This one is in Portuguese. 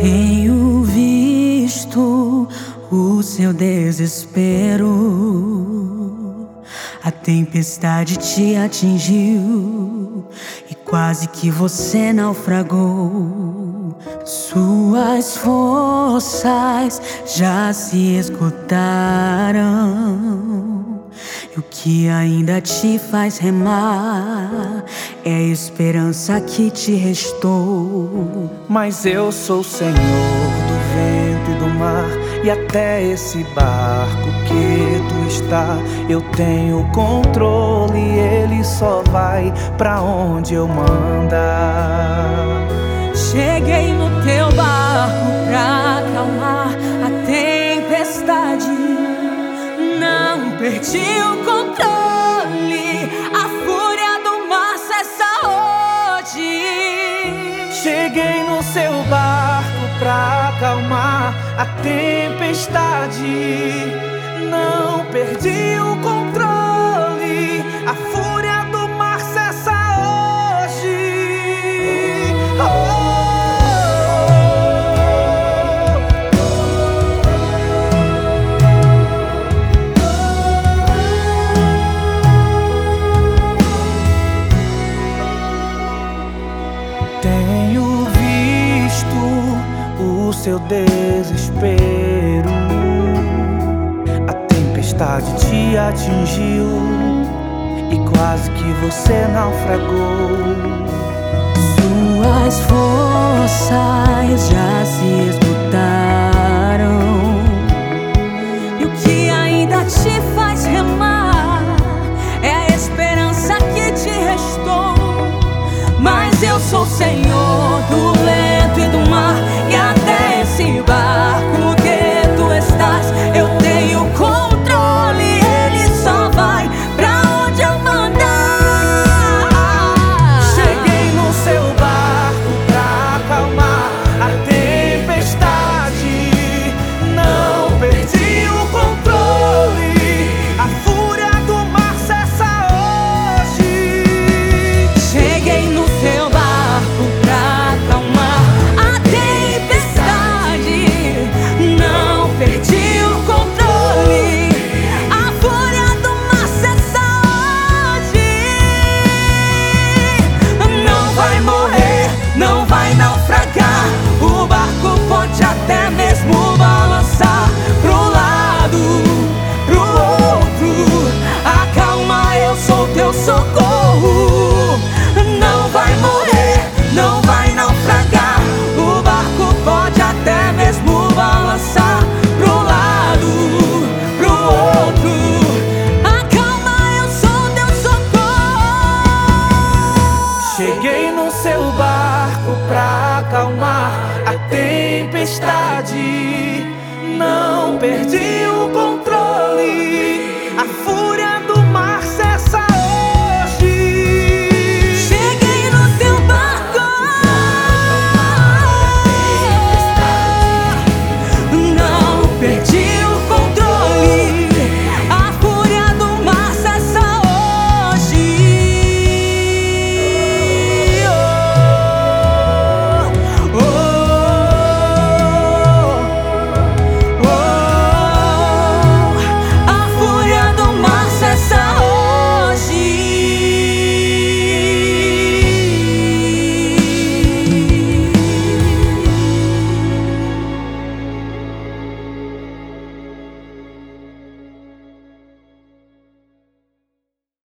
Tenho visto o seu desespero. A tempestade te atingiu e quase que você naufragou. Suas forças já se esgotaram. O que ainda te faz remar é a esperança que te restou. Mas eu sou o Senhor do vento e do mar, e até esse barco que tu está, eu tenho controle, ele só vai pra onde eu mandar. Cheguei no teu barco pra acalmar a tempestade. Não perdi o pra acalmar a tempestade. Não perdi o controle, seu desespero. A tempestade te atingiu e quase que você naufragou. Suas forças já se esgotaram. E o que ainda te faz remar é a esperança que te restou. Mas eu sou Senhor até mesmo Cheguei no seu barco pra acalmar a tempestade. Não perdi o controle.